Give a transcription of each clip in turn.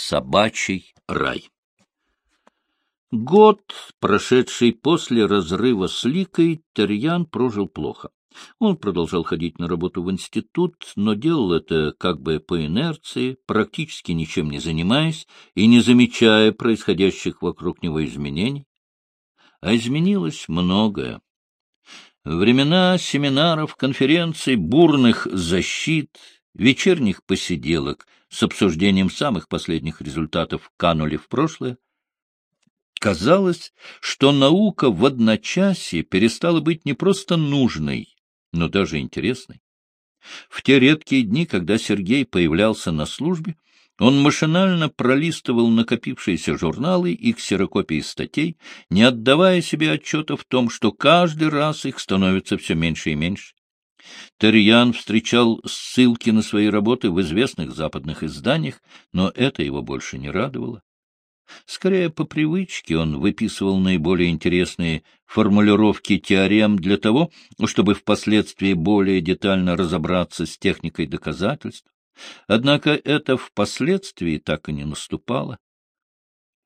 собачий рай. Год, прошедший после разрыва с Ликой, Терьян прожил плохо. Он продолжал ходить на работу в институт, но делал это как бы по инерции, практически ничем не занимаясь и не замечая происходящих вокруг него изменений. А изменилось многое. Времена семинаров, конференций, бурных защит, вечерних посиделок с обсуждением самых последних результатов канули в прошлое. Казалось, что наука в одночасье перестала быть не просто нужной, но даже интересной. В те редкие дни, когда Сергей появлялся на службе, он машинально пролистывал накопившиеся журналы и ксерокопии статей, не отдавая себе отчета в том, что каждый раз их становится все меньше и меньше. Терьян встречал ссылки на свои работы в известных западных изданиях, но это его больше не радовало. Скорее, по привычке он выписывал наиболее интересные формулировки теорем для того, чтобы впоследствии более детально разобраться с техникой доказательств. Однако это впоследствии так и не наступало.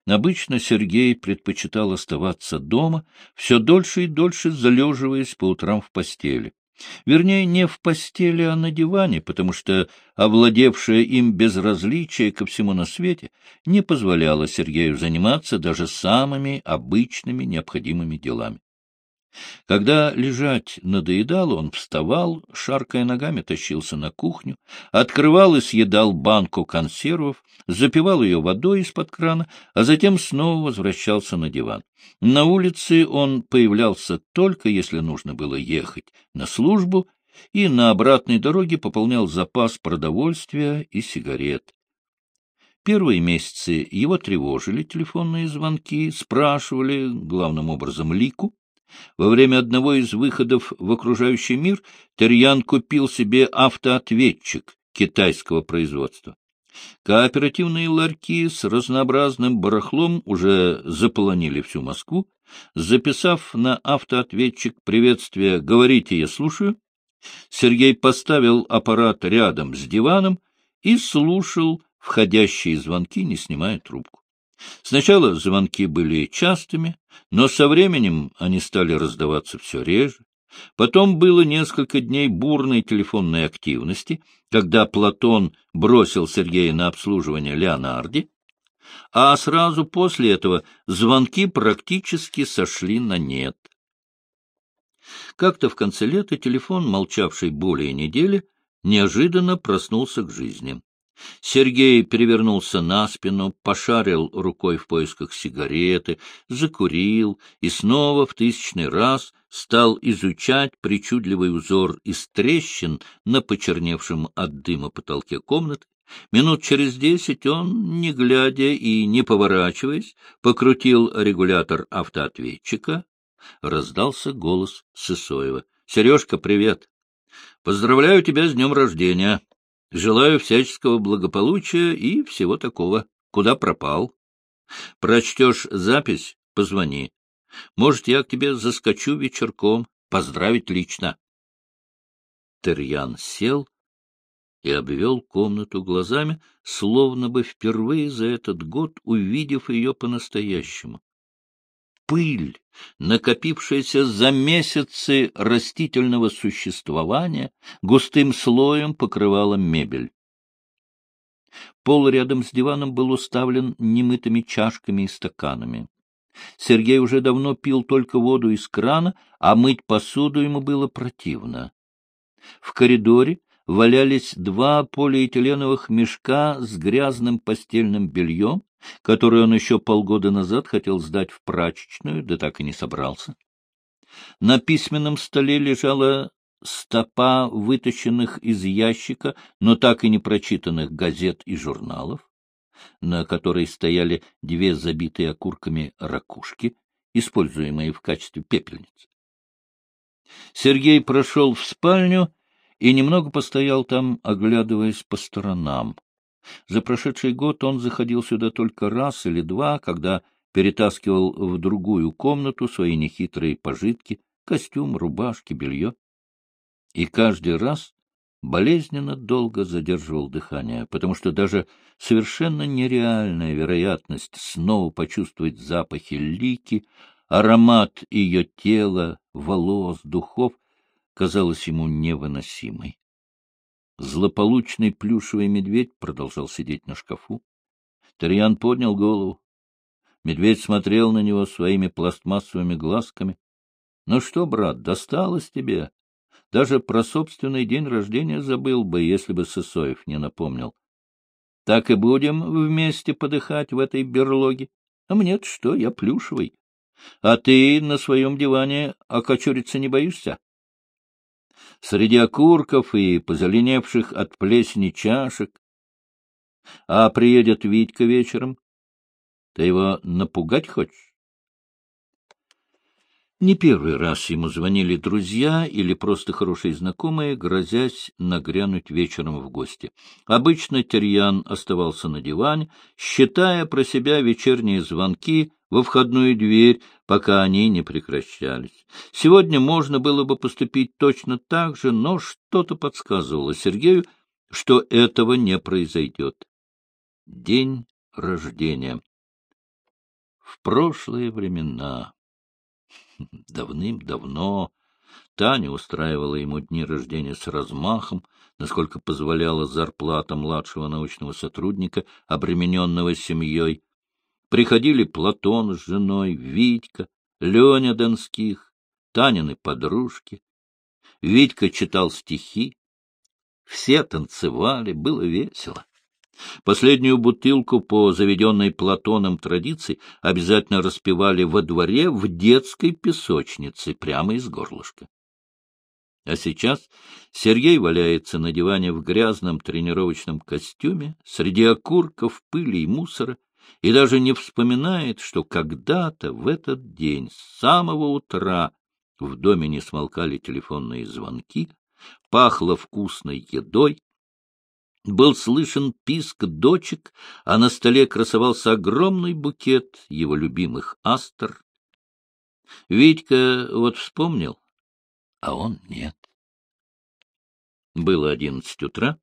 Обычно Сергей предпочитал оставаться дома, все дольше и дольше залеживаясь по утрам в постели. Вернее, не в постели, а на диване, потому что овладевшее им безразличие ко всему на свете не позволяло Сергею заниматься даже самыми обычными необходимыми делами. Когда лежать надоедало, он вставал, шаркая ногами, тащился на кухню, открывал и съедал банку консервов, запивал ее водой из-под крана, а затем снова возвращался на диван. На улице он появлялся только, если нужно было ехать на службу, и на обратной дороге пополнял запас продовольствия и сигарет. Первые месяцы его тревожили телефонные звонки, спрашивали, главным образом, Лику, во время одного из выходов в окружающий мир Терьян купил себе автоответчик китайского производства. Кооперативные ларьки с разнообразным барахлом уже заполонили всю Москву. Записав на автоответчик приветствие «Говорите, я слушаю», Сергей поставил аппарат рядом с диваном и слушал входящие звонки, не снимая трубку. Сначала звонки были частыми, но со временем они стали раздаваться все реже. Потом было несколько дней бурной телефонной активности, когда Платон бросил Сергея на обслуживание Леонарди, а сразу после этого звонки практически сошли на нет. Как-то в конце лета телефон, молчавший более недели, неожиданно проснулся к жизни. Сергей перевернулся на спину, пошарил рукой в поисках сигареты, закурил и снова в тысячный раз стал изучать причудливый узор из трещин на почерневшем от дыма потолке комнаты. Минут через десять он, не глядя и не поворачиваясь, покрутил регулятор автоответчика. Раздался голос Сысоева. — Сережка, привет! Поздравляю тебя с днем рождения! Желаю всяческого благополучия и всего такого. Куда пропал? Прочтешь запись — позвони. Может, я к тебе заскочу вечерком, поздравить лично. Терьян сел и обвел комнату глазами, словно бы впервые за этот год увидев ее по-настоящему пыль, накопившаяся за месяцы растительного существования, густым слоем покрывала мебель. Пол рядом с диваном был уставлен немытыми чашками и стаканами. Сергей уже давно пил только воду из крана, а мыть посуду ему было противно. В коридоре валялись два полиэтиленовых мешка с грязным постельным бельем, которую он еще полгода назад хотел сдать в прачечную, да так и не собрался. На письменном столе лежала стопа вытащенных из ящика, но так и не прочитанных газет и журналов, на которой стояли две забитые окурками ракушки, используемые в качестве пепельниц. Сергей прошел в спальню и немного постоял там, оглядываясь по сторонам. За прошедший год он заходил сюда только раз или два, когда перетаскивал в другую комнату свои нехитрые пожитки, костюм, рубашки, белье. И каждый раз болезненно долго задерживал дыхание, потому что даже совершенно нереальная вероятность снова почувствовать запахи лики, аромат ее тела, волос, духов казалась ему невыносимой. Злополучный плюшевый медведь продолжал сидеть на шкафу. Тарьян поднял голову. Медведь смотрел на него своими пластмассовыми глазками. — Ну что, брат, досталось тебе? Даже про собственный день рождения забыл бы, если бы Сысоев не напомнил. Так и будем вместе подыхать в этой берлоге. А мне-то что, я плюшевый. А ты на своем диване окочуриться не боишься? Среди окурков и позеленевших от плесени чашек. А приедет Витька вечером. Ты его напугать хочешь? Не первый раз ему звонили друзья или просто хорошие знакомые, грозясь нагрянуть вечером в гости. Обычно Терьян оставался на диване, считая про себя вечерние звонки во входную дверь, пока они не прекращались. Сегодня можно было бы поступить точно так же, но что-то подсказывало Сергею, что этого не произойдет. День рождения. В прошлые времена Давным-давно Таня устраивала ему дни рождения с размахом, насколько позволяла зарплата младшего научного сотрудника, обремененного семьей. Приходили Платон с женой, Витька, Леня Донских, Танины подружки. Витька читал стихи. Все танцевали, было весело. Последнюю бутылку по заведенной Платоном традиции обязательно распивали во дворе в детской песочнице, прямо из горлышка. А сейчас Сергей валяется на диване в грязном тренировочном костюме, среди окурков, пыли и мусора, и даже не вспоминает, что когда-то в этот день с самого утра в доме не смолкали телефонные звонки, пахло вкусной едой, был слышен писк дочек, а на столе красовался огромный букет его любимых астр. Витька вот вспомнил, а он нет. Было одиннадцать утра.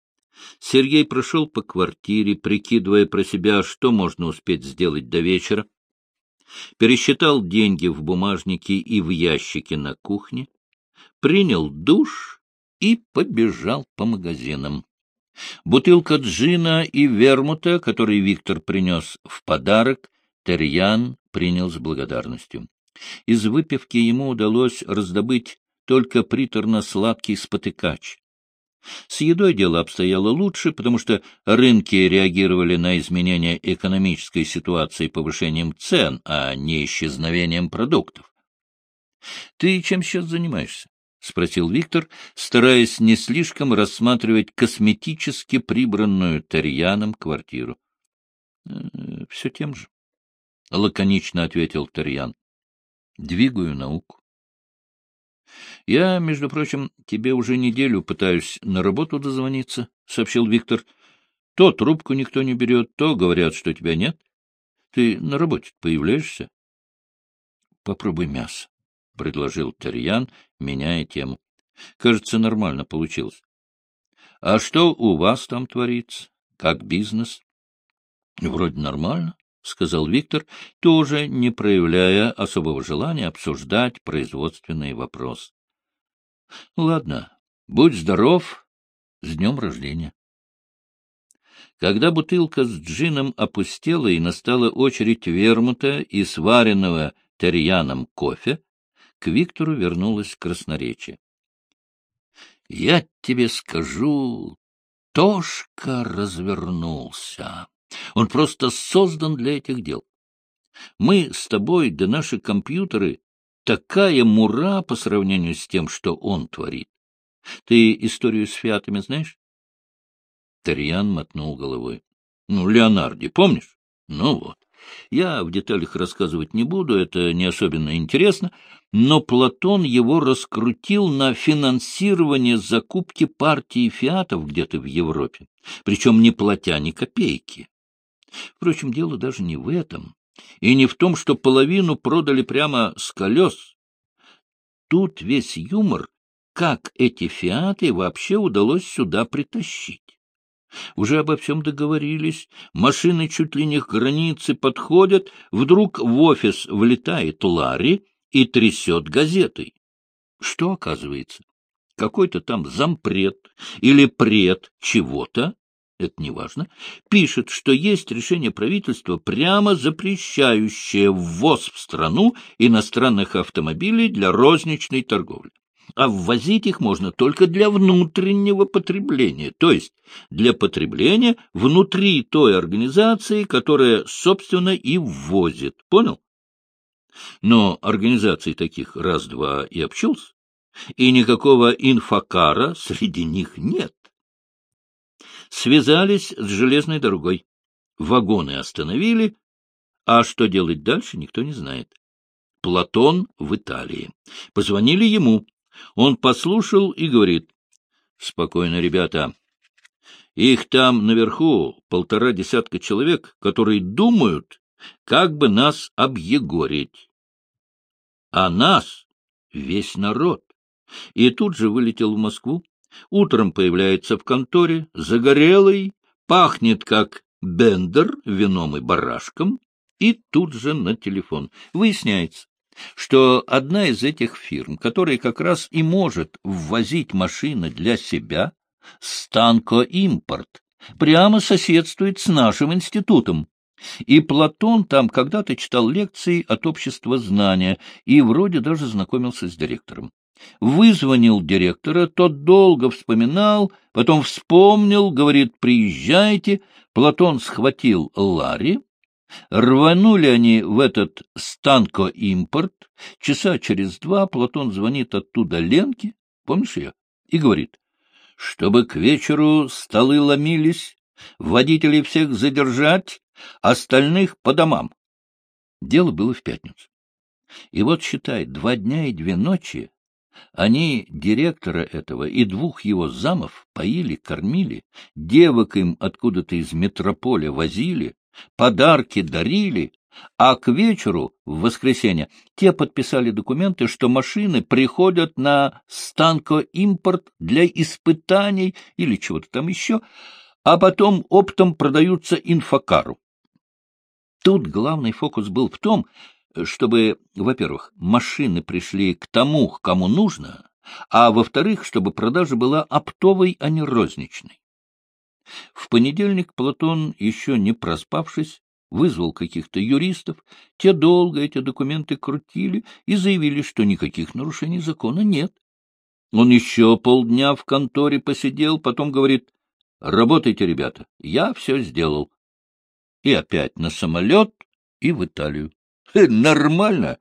Сергей прошел по квартире, прикидывая про себя, что можно успеть сделать до вечера. Пересчитал деньги в бумажнике и в ящике на кухне, принял душ и побежал по магазинам. Бутылка джина и вермута, который Виктор принес в подарок, Терьян принял с благодарностью. Из выпивки ему удалось раздобыть только приторно-сладкий спотыкач. С едой дело обстояло лучше, потому что рынки реагировали на изменения экономической ситуации повышением цен, а не исчезновением продуктов. — Ты чем сейчас занимаешься? — спросил Виктор, стараясь не слишком рассматривать косметически прибранную Тарьяном квартиру. «Э, — Все тем же, — лаконично ответил Тарьян. — Двигаю науку. — Я, между прочим, тебе уже неделю пытаюсь на работу дозвониться, — сообщил Виктор. — То трубку никто не берет, то говорят, что тебя нет. Ты на работе появляешься? — Попробуй мясо. — предложил Терьян, меняя тему. — Кажется, нормально получилось. — А что у вас там творится? Как бизнес? — Вроде нормально, — сказал Виктор, тоже не проявляя особого желания обсуждать производственный вопрос. — Ладно, будь здоров, с днем рождения. Когда бутылка с джином опустела и настала очередь вермута и сваренного терьяном кофе, к Виктору вернулось красноречие. — Я тебе скажу, Тошка развернулся. Он просто создан для этих дел. Мы с тобой, да наши компьютеры, такая мура по сравнению с тем, что он творит. Ты историю с фиатами знаешь? Тарьян мотнул головой. — Ну, Леонарди, помнишь? Ну вот. Я в деталях рассказывать не буду, это не особенно интересно, но Платон его раскрутил на финансирование закупки партии фиатов где-то в Европе, причем не платя ни копейки. Впрочем, дело даже не в этом, и не в том, что половину продали прямо с колес. Тут весь юмор как эти «Фиаты» вообще удалось сюда притащить. Уже обо всем договорились, машины чуть ли не к границе подходят, вдруг в офис влетает Ларри и трясет газетой. Что оказывается? Какой-то там зампред или пред чего-то, это не важно, пишет, что есть решение правительства, прямо запрещающее ввоз в страну иностранных автомобилей для розничной торговли а ввозить их можно только для внутреннего потребления, то есть для потребления внутри той организации, которая, собственно, и ввозит. Понял? Но организаций таких раз-два и обчелся, и никакого инфокара среди них нет. Связались с железной дорогой, вагоны остановили, а что делать дальше, никто не знает. Платон в Италии. Позвонили ему, он послушал и говорит, — Спокойно, ребята. Их там наверху полтора десятка человек, которые думают, как бы нас объегорить. А нас весь народ. И тут же вылетел в Москву. Утром появляется в конторе, загорелый, пахнет как бендер вином и барашком, и тут же на телефон. Выясняется, что одна из этих фирм, которая как раз и может ввозить машины для себя, Станко Импорт, прямо соседствует с нашим институтом. И Платон там когда-то читал лекции от общества знания и вроде даже знакомился с директором. Вызвонил директора, тот долго вспоминал, потом вспомнил, говорит, приезжайте. Платон схватил Ларри, Рванули они в этот станко-импорт. Часа через два Платон звонит оттуда Ленке, помнишь ее, и говорит, чтобы к вечеру столы ломились, водителей всех задержать, остальных по домам. Дело было в пятницу. И вот, считай, два дня и две ночи они директора этого и двух его замов поили, кормили, девок им откуда-то из метрополя возили, подарки дарили, а к вечеру, в воскресенье, те подписали документы, что машины приходят на станко-импорт для испытаний или чего-то там еще, а потом оптом продаются инфокару. Тут главный фокус был в том, чтобы, во-первых, машины пришли к тому, кому нужно, а во-вторых, чтобы продажа была оптовой, а не розничной. В понедельник Платон, еще не проспавшись, вызвал каких-то юристов, те долго эти документы крутили и заявили, что никаких нарушений закона нет. Он еще полдня в конторе посидел, потом говорит, «Работайте, ребята, я все сделал». И опять на самолет и в Италию. Нормально.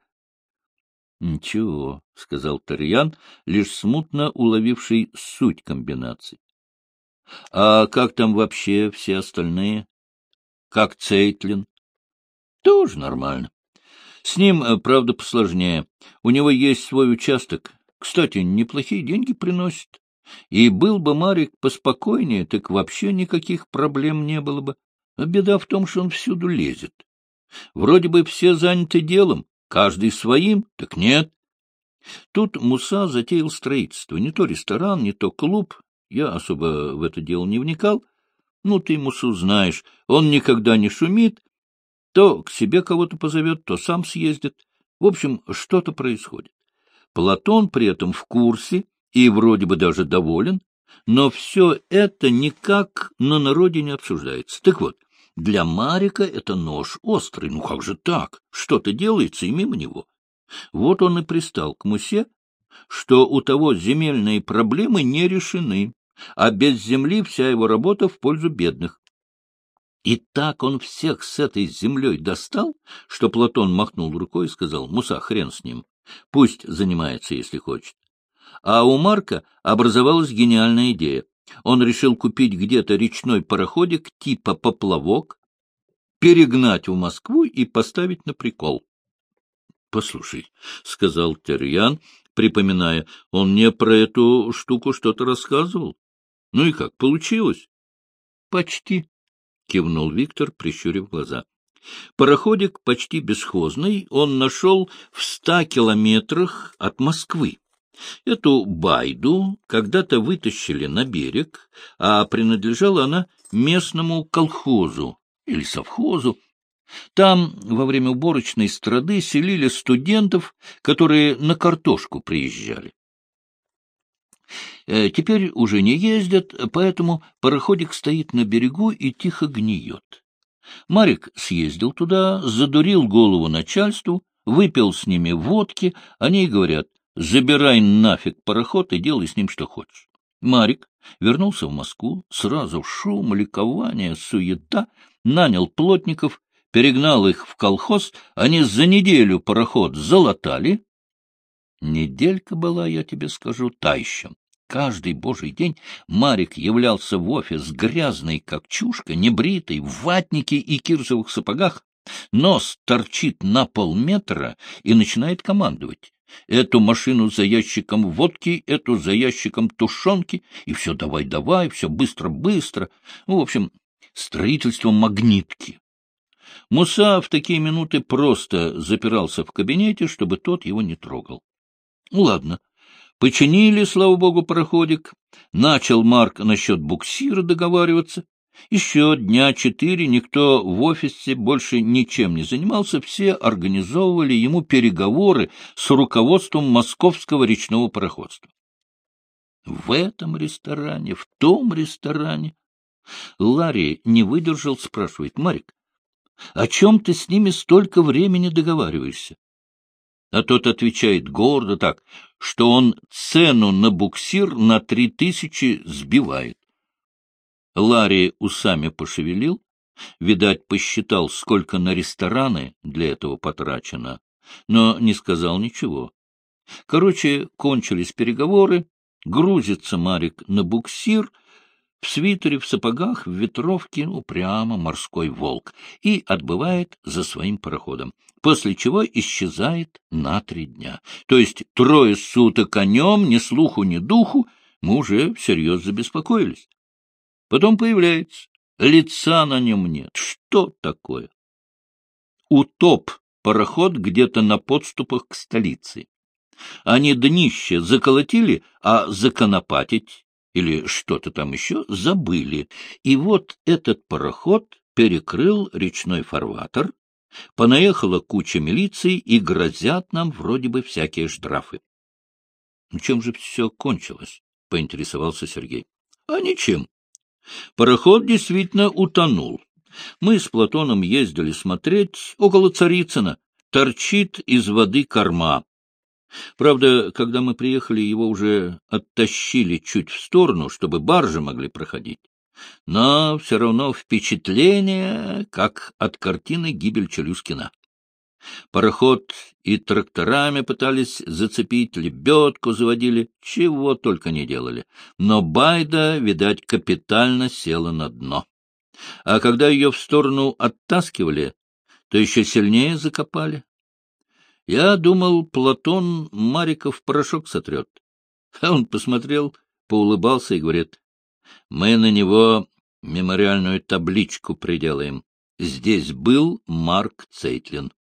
— Ничего, — сказал Тарьян, лишь смутно уловивший суть комбинации. — А как там вообще все остальные? Как Цейтлин? — Тоже нормально. С ним, э, правда, посложнее. У него есть свой участок. Кстати, неплохие деньги приносит. И был бы Марик поспокойнее, так вообще никаких проблем не было бы. А беда в том, что он всюду лезет. Вроде бы все заняты делом, каждый своим, так нет. Тут Муса затеял строительство. Не то ресторан, не то клуб. Я особо в это дело не вникал. Ну, ты Мусу знаешь, он никогда не шумит. То к себе кого-то позовет, то сам съездит. В общем, что-то происходит. Платон при этом в курсе и вроде бы даже доволен, но все это никак на народе не обсуждается. Так вот, для Марика это нож острый. Ну как же так? Что-то делается и мимо него. Вот он и пристал к Мусе, что у того земельные проблемы не решены, а без земли вся его работа в пользу бедных. И так он всех с этой землей достал, что Платон махнул рукой и сказал, «Муса, хрен с ним, пусть занимается, если хочет». А у Марка образовалась гениальная идея. Он решил купить где-то речной пароходик типа поплавок, перегнать в Москву и поставить на прикол. — Послушай, — сказал Терьян, припоминая, — он мне про эту штуку что-то рассказывал. Ну и как, получилось? — Почти, — кивнул Виктор, прищурив глаза. Пароходик почти бесхозный он нашел в ста километрах от Москвы. Эту байду когда-то вытащили на берег, а принадлежала она местному колхозу или совхозу. Там во время уборочной страды селили студентов, которые на картошку приезжали. Э, теперь уже не ездят, поэтому пароходик стоит на берегу и тихо гниет. Марик съездил туда, задурил голову начальству, выпил с ними водки, они говорят, забирай нафиг пароход и делай с ним что хочешь. Марик вернулся в Москву, сразу шум, ликование, суета, нанял плотников, перегнал их в колхоз, они за неделю пароход залатали. Неделька была, я тебе скажу, та. Каждый божий день Марик являлся в офис грязный, как чушка, небритый, в ватнике и кирзовых сапогах, нос торчит на полметра и начинает командовать. Эту машину за ящиком водки, эту за ящиком тушенки, и все давай-давай, все быстро-быстро. Ну, в общем, строительство магнитки. Муса в такие минуты просто запирался в кабинете, чтобы тот его не трогал. Ну, ладно, Починили, слава богу, пароходик. Начал Марк насчет буксира договариваться. Еще дня четыре никто в офисе больше ничем не занимался, все организовывали ему переговоры с руководством московского речного пароходства. В этом ресторане, в том ресторане. Ларри не выдержал, спрашивает, Марик, о чем ты с ними столько времени договариваешься? А тот отвечает гордо так, что он цену на буксир на три тысячи сбивает. Ларри усами пошевелил, видать, посчитал, сколько на рестораны для этого потрачено, но не сказал ничего. Короче, кончились переговоры, грузится Марик на буксир, в свитере, в сапогах, в ветровке, ну, прямо морской волк, и отбывает за своим пароходом после чего исчезает на три дня. То есть трое суток о нем, ни слуху, ни духу, мы уже всерьез забеспокоились. Потом появляется, лица на нем нет. Что такое? Утоп пароход где-то на подступах к столице. Они днище заколотили, а законопатить или что-то там еще забыли. И вот этот пароход перекрыл речной фарватер, Понаехала куча милиции и грозят нам вроде бы всякие штрафы. — чем же все кончилось? — поинтересовался Сергей. — А ничем. Пароход действительно утонул. Мы с Платоном ездили смотреть около Царицына. Торчит из воды корма. Правда, когда мы приехали, его уже оттащили чуть в сторону, чтобы баржи могли проходить но все равно впечатление, как от картины «Гибель Челюскина». Пароход и тракторами пытались зацепить, лебедку заводили, чего только не делали. Но Байда, видать, капитально села на дно. А когда ее в сторону оттаскивали, то еще сильнее закопали. Я думал, Платон Мариков порошок сотрет. А он посмотрел, поулыбался и говорит, мы на него мемориальную табличку приделаем. Здесь был Марк Цейтлин.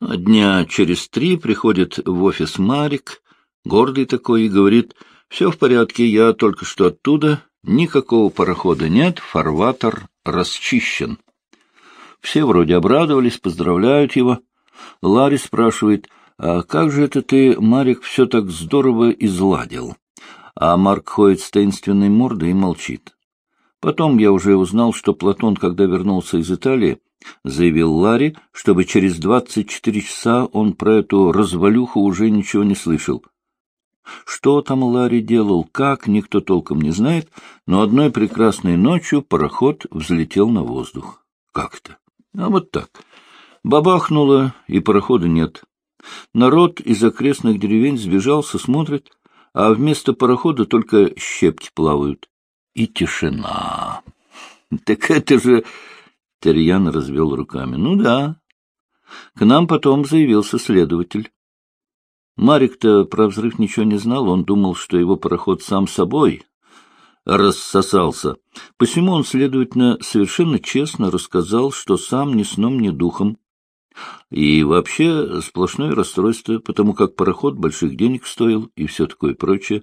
Дня через три приходит в офис Марик, гордый такой, и говорит, «Все в порядке, я только что оттуда, никакого парохода нет, фарватер расчищен». Все вроде обрадовались, поздравляют его. Ларри спрашивает, «А как же это ты, Марик, все так здорово изладил?» а Марк ходит с таинственной мордой и молчит. Потом я уже узнал, что Платон, когда вернулся из Италии, заявил Ларри, чтобы через двадцать четыре часа он про эту развалюху уже ничего не слышал. Что там Ларри делал, как, никто толком не знает, но одной прекрасной ночью пароход взлетел на воздух. Как это? А вот так. Бабахнуло, и парохода нет. Народ из окрестных деревень сбежался, смотрит, а вместо парохода только щепки плавают. И тишина. Так это же... Терьян развел руками. Ну да. К нам потом заявился следователь. Марик-то про взрыв ничего не знал, он думал, что его пароход сам собой рассосался. Посему он, следовательно, совершенно честно рассказал, что сам ни сном, ни духом И вообще сплошное расстройство, потому как пароход больших денег стоил и все такое прочее.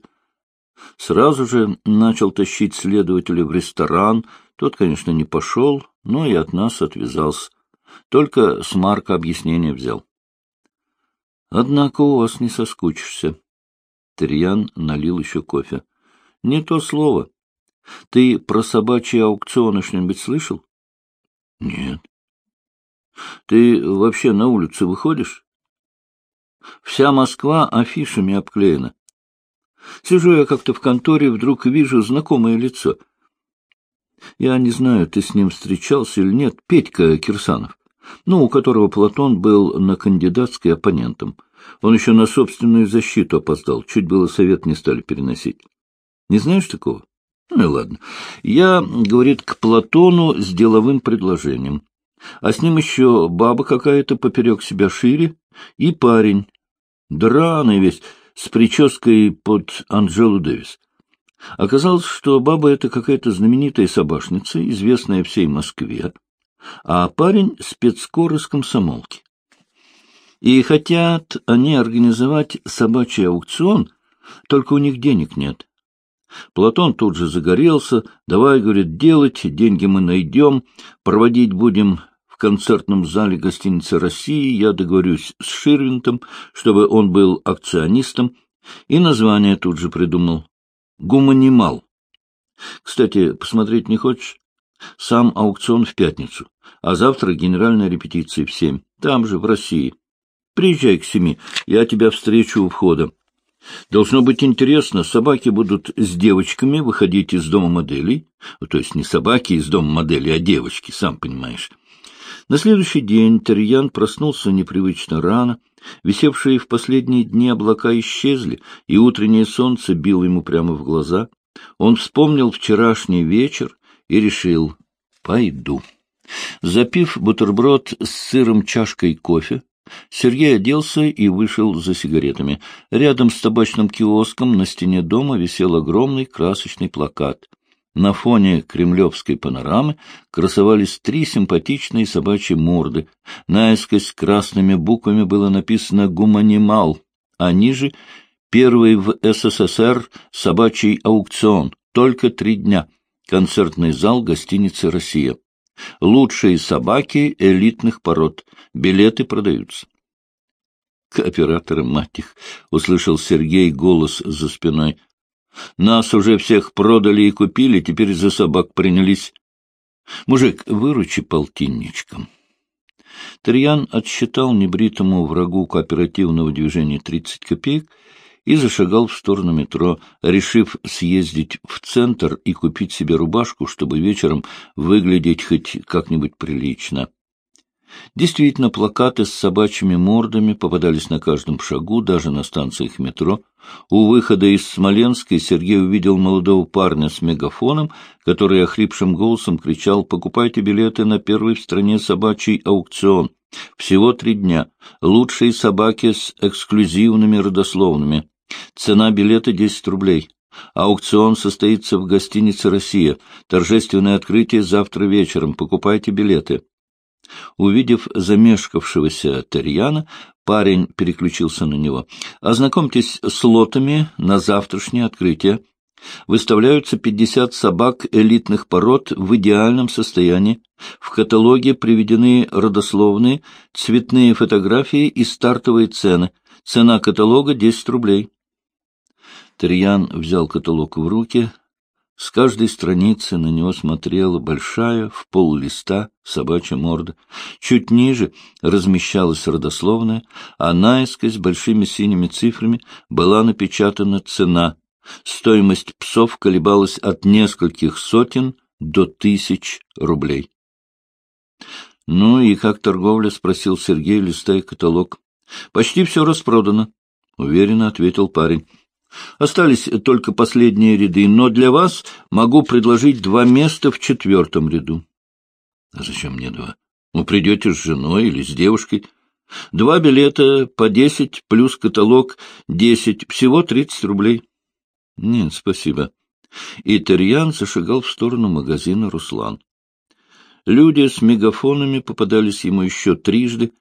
Сразу же начал тащить следователя в ресторан. Тот, конечно, не пошел, но и от нас отвязался. Только с Марка объяснение взял. Однако у вас не соскучишься. Терьян налил еще кофе. Не то слово. Ты про собачьи аукционы что-нибудь слышал? Нет. Ты вообще на улицу выходишь? Вся Москва афишами обклеена. Сижу я как-то в конторе, вдруг вижу знакомое лицо. Я не знаю, ты с ним встречался или нет, Петька Кирсанов, ну, у которого Платон был на кандидатской оппонентом. Он еще на собственную защиту опоздал, чуть было совет не стали переносить. Не знаешь такого? Ну и ладно. Я, говорит, к Платону с деловым предложением. А с ним еще баба какая-то поперек себя шире и парень, драный весь, с прической под Анджелу Дэвис. Оказалось, что баба — это какая-то знаменитая собашница, известная всей Москве, а парень — спецкор из комсомолки. И хотят они организовать собачий аукцион, только у них денег нет. Платон тут же загорелся. Давай, говорит, делать, деньги мы найдем, проводить будем в концертном зале гостиницы России. Я договорюсь с Ширвинтом, чтобы он был акционистом, и название тут же придумал. Гуманимал. Кстати, посмотреть не хочешь? Сам аукцион в пятницу, а завтра генеральная репетиция в семь, там же, в России. Приезжай к семи, я тебя встречу у входа. Должно быть интересно, собаки будут с девочками выходить из дома моделей, то есть не собаки из дома моделей, а девочки, сам понимаешь. На следующий день Терьян проснулся непривычно рано, висевшие в последние дни облака исчезли, и утреннее солнце било ему прямо в глаза. Он вспомнил вчерашний вечер и решил — пойду. Запив бутерброд с сыром чашкой кофе, Сергей оделся и вышел за сигаретами. Рядом с табачным киоском на стене дома висел огромный красочный плакат. На фоне кремлевской панорамы красовались три симпатичные собачьи морды. Наискось красными буквами было написано «Гуманимал», а ниже — «Первый в СССР собачий аукцион. Только три дня. Концертный зал гостиницы «Россия». Лучшие собаки элитных пород. Билеты продаются. Кооператоры, мать их, — услышал Сергей голос за спиной. Нас уже всех продали и купили, теперь за собак принялись. Мужик, выручи полтинничком. Тарьян отсчитал небритому врагу кооперативного движения тридцать копеек и зашагал в сторону метро, решив съездить в центр и купить себе рубашку, чтобы вечером выглядеть хоть как-нибудь прилично. Действительно, плакаты с собачьими мордами попадались на каждом шагу, даже на станциях метро. У выхода из Смоленска Сергей увидел молодого парня с мегафоном, который охрипшим голосом кричал «Покупайте билеты на первый в стране собачий аукцион. Всего три дня. Лучшие собаки с эксклюзивными родословными. Цена билета — десять рублей. Аукцион состоится в гостинице «Россия». Торжественное открытие завтра вечером. Покупайте билеты. Увидев замешкавшегося Терьяна, парень переключился на него. «Ознакомьтесь с лотами на завтрашнее открытие. Выставляются пятьдесят собак элитных пород в идеальном состоянии. В каталоге приведены родословные, цветные фотографии и стартовые цены. Цена каталога — десять рублей». Терьян взял каталог в руки. С каждой страницы на него смотрела большая, в пол листа, собачья морда. Чуть ниже размещалась родословная, а наискось большими синими цифрами была напечатана цена. Стоимость псов колебалась от нескольких сотен до тысяч рублей. — Ну и как торговля? — спросил Сергей, листая каталог. — Почти все распродано, — уверенно ответил парень. Остались только последние ряды, но для вас могу предложить два места в четвертом ряду. А зачем мне два? Вы придете с женой или с девушкой. Два билета по десять, плюс каталог десять, всего тридцать рублей. Нет, спасибо. И зашагал в сторону магазина «Руслан». Люди с мегафонами попадались ему еще трижды.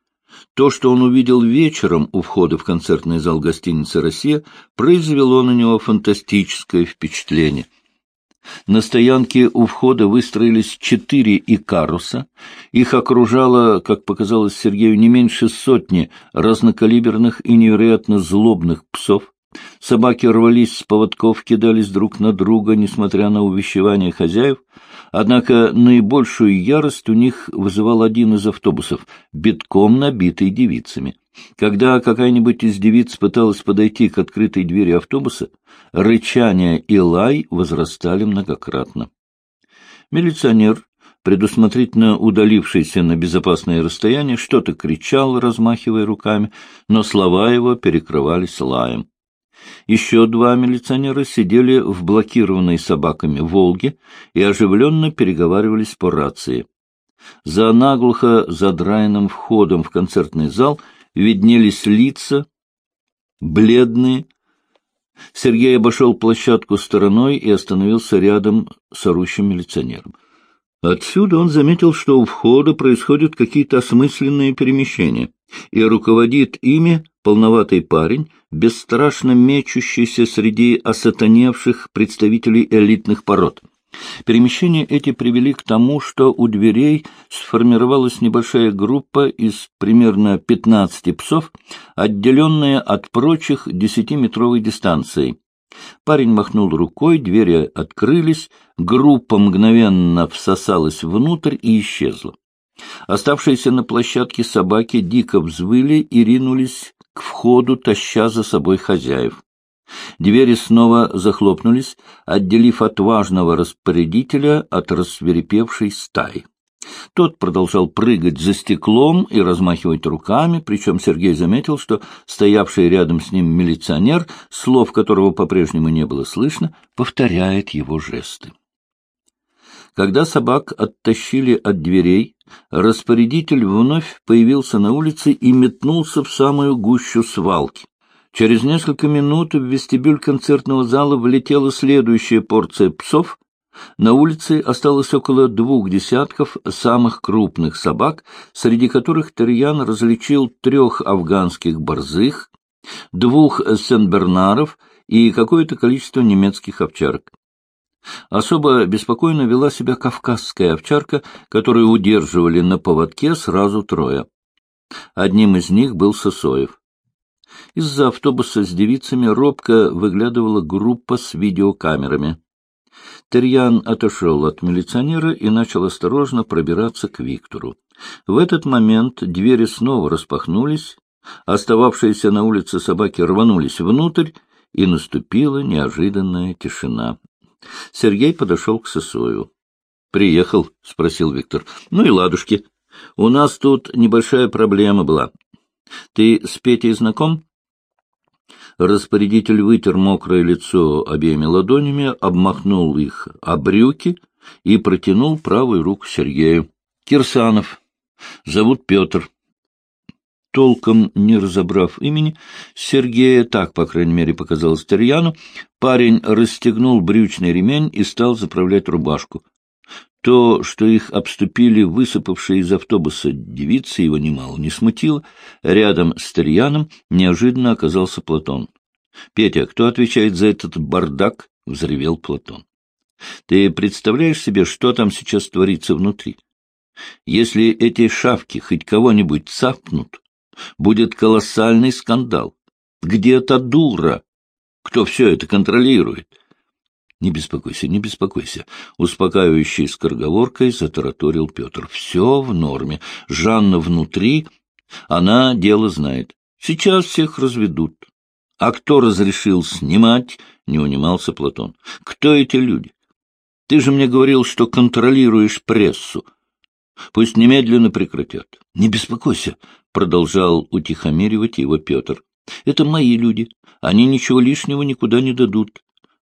То, что он увидел вечером у входа в концертный зал гостиницы «Россия», произвело на него фантастическое впечатление. На стоянке у входа выстроились четыре икаруса. Их окружало, как показалось Сергею, не меньше сотни разнокалиберных и невероятно злобных псов. Собаки рвались с поводков, кидались друг на друга, несмотря на увещевания хозяев. Однако наибольшую ярость у них вызывал один из автобусов, битком набитый девицами. Когда какая-нибудь из девиц пыталась подойти к открытой двери автобуса, рычание и лай возрастали многократно. Милиционер, предусмотрительно удалившийся на безопасное расстояние, что-то кричал, размахивая руками, но слова его перекрывались лаем. Еще два милиционера сидели в блокированной собаками «Волге» и оживленно переговаривались по рации. За наглухо задраенным входом в концертный зал виднелись лица, бледные. Сергей обошел площадку стороной и остановился рядом с орущим милиционером. Отсюда он заметил, что у входа происходят какие-то осмысленные перемещения, и руководит ими полноватый парень, бесстрашно мечущийся среди осатаневших представителей элитных пород. Перемещения эти привели к тому, что у дверей сформировалась небольшая группа из примерно 15 псов, отделенная от прочих десятиметровой дистанцией. Парень махнул рукой, двери открылись, группа мгновенно всосалась внутрь и исчезла. Оставшиеся на площадке собаки дико взвыли и ринулись к входу, таща за собой хозяев. Двери снова захлопнулись, отделив отважного распорядителя от рассверепевшей стаи. Тот продолжал прыгать за стеклом и размахивать руками, причем Сергей заметил, что стоявший рядом с ним милиционер, слов которого по-прежнему не было слышно, повторяет его жесты. Когда собак оттащили от дверей, распорядитель вновь появился на улице и метнулся в самую гущу свалки. Через несколько минут в вестибюль концертного зала влетела следующая порция псов. На улице осталось около двух десятков самых крупных собак, среди которых Терьян различил трех афганских борзых, двух сен-бернаров и какое-то количество немецких овчарок. Особо беспокойно вела себя кавказская овчарка, которую удерживали на поводке сразу трое. Одним из них был Сосоев. Из-за автобуса с девицами робко выглядывала группа с видеокамерами. Терьян отошел от милиционера и начал осторожно пробираться к Виктору. В этот момент двери снова распахнулись, остававшиеся на улице собаки рванулись внутрь, и наступила неожиданная тишина. Сергей подошел к Сосоеву. — Приехал? — спросил Виктор. — Ну и ладушки. У нас тут небольшая проблема была. Ты с Петей знаком? Распорядитель вытер мокрое лицо обеими ладонями, обмахнул их о брюки и протянул правую руку Сергею. — Кирсанов. Зовут Петр. Толком не разобрав имени, Сергея, так, по крайней мере, показалось Терьяну, парень расстегнул брючный ремень и стал заправлять рубашку. То, что их обступили высыпавшие из автобуса девицы, его немало не смутило. Рядом с Тарьяном неожиданно оказался Платон. — Петя, кто отвечает за этот бардак? — взревел Платон. — Ты представляешь себе, что там сейчас творится внутри? Если эти шавки хоть кого-нибудь цапнут, будет колоссальный скандал. Где та дура? Кто все это контролирует? —— Не беспокойся, не беспокойся, — успокаивающей скороговоркой затараторил Петр. — Все в норме. Жанна внутри, она дело знает. Сейчас всех разведут. А кто разрешил снимать, — не унимался Платон. — Кто эти люди? Ты же мне говорил, что контролируешь прессу. Пусть немедленно прекратят. — Не беспокойся, — продолжал утихомиривать его Петр. — Это мои люди. Они ничего лишнего никуда не дадут.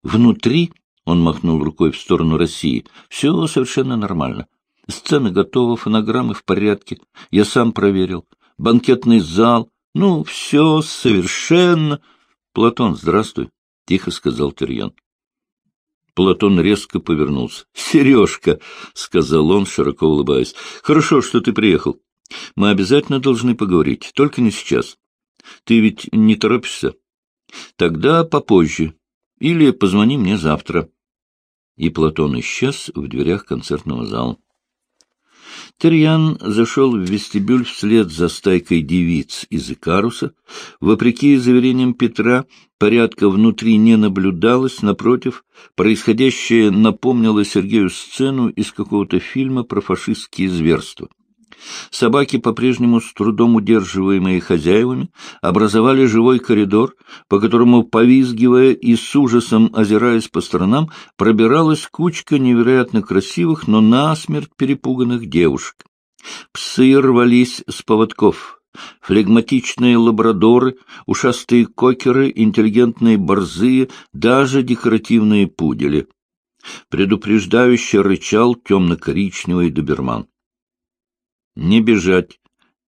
Внутри, — он махнул рукой в сторону России, — все совершенно нормально. Сцена готова, фонограммы в порядке. Я сам проверил. Банкетный зал. Ну, все совершенно... — Платон, здравствуй, — тихо сказал Терьян. Платон резко повернулся. — Сережка, — сказал он, широко улыбаясь, — хорошо, что ты приехал. Мы обязательно должны поговорить, только не сейчас. Ты ведь не торопишься? Тогда попозже. Или позвони мне завтра. И Платон исчез в дверях концертного зала. Терьян зашел в вестибюль вслед за стайкой девиц из Икаруса. Вопреки заверениям Петра, порядка внутри не наблюдалось, напротив, происходящее напомнило Сергею сцену из какого-то фильма про фашистские зверства. Собаки, по-прежнему с трудом удерживаемые хозяевами, образовали живой коридор, по которому, повизгивая и с ужасом озираясь по сторонам, пробиралась кучка невероятно красивых, но насмерть перепуганных девушек. Псы рвались с поводков. Флегматичные лабрадоры, ушастые кокеры, интеллигентные борзые, даже декоративные пудели. Предупреждающе рычал темно-коричневый доберман. Не бежать,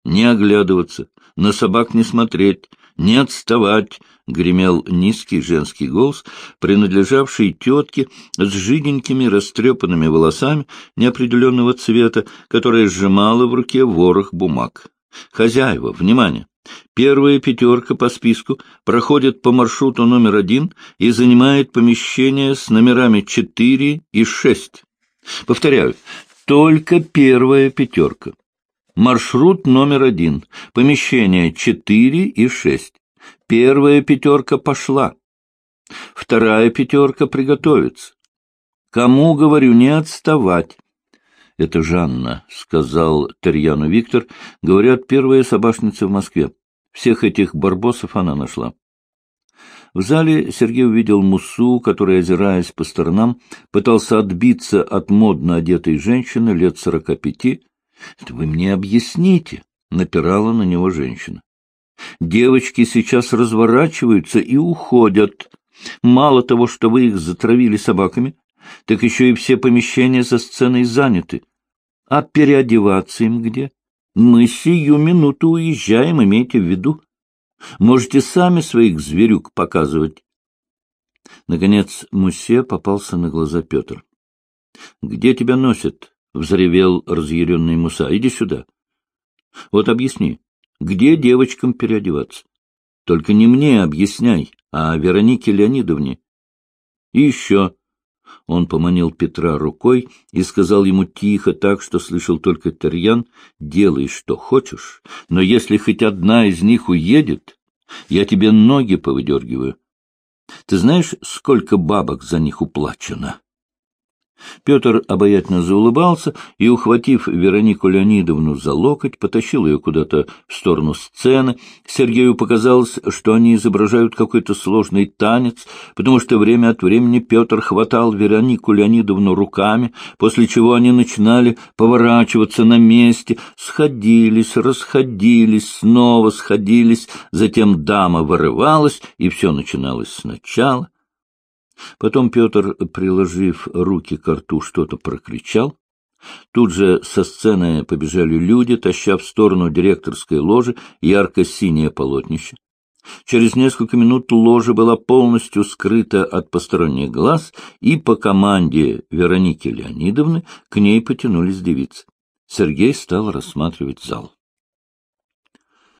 не оглядываться, на собак не смотреть, не отставать, — гремел низкий женский голос, принадлежавший тетке с жиденькими растрепанными волосами неопределенного цвета, которая сжимала в руке ворох бумаг. «Хозяева, внимание! Первая пятерка по списку проходит по маршруту номер один и занимает помещение с номерами четыре и шесть. Повторяю, только первая пятерка. Маршрут номер один. Помещение четыре и шесть. Первая пятерка пошла. Вторая пятерка приготовится. Кому, говорю, не отставать. — Это Жанна, — сказал Терьяну Виктор. — Говорят, первая собашница в Москве. Всех этих барбосов она нашла. В зале Сергей увидел Мусу, который, озираясь по сторонам, пытался отбиться от модно одетой женщины лет сорока пяти, — Это вы мне объясните, — напирала на него женщина. — Девочки сейчас разворачиваются и уходят. Мало того, что вы их затравили собаками, так еще и все помещения за сценой заняты. А переодеваться им где? Мы сию минуту уезжаем, имейте в виду. Можете сами своих зверюк показывать. Наконец Мусе попался на глаза Петр. — Где тебя носят? — взревел разъяренный Муса. — Иди сюда. Вот объясни, где девочкам переодеваться? Только не мне объясняй, а Веронике Леонидовне. И еще. Он поманил Петра рукой и сказал ему тихо так, что слышал только Терьян, «Делай, что хочешь, но если хоть одна из них уедет, я тебе ноги повыдергиваю. Ты знаешь, сколько бабок за них уплачено?» Петр обаятельно заулыбался и, ухватив Веронику Леонидовну за локоть, потащил ее куда-то в сторону сцены. Сергею показалось, что они изображают какой-то сложный танец, потому что время от времени Петр хватал Веронику Леонидовну руками, после чего они начинали поворачиваться на месте, сходились, расходились, снова сходились, затем дама вырывалась, и все начиналось сначала. Потом Петр, приложив руки к рту, что-то прокричал. Тут же со сцены побежали люди, таща в сторону директорской ложи ярко-синее полотнище. Через несколько минут ложа была полностью скрыта от посторонних глаз, и по команде Вероники Леонидовны к ней потянулись девицы. Сергей стал рассматривать зал.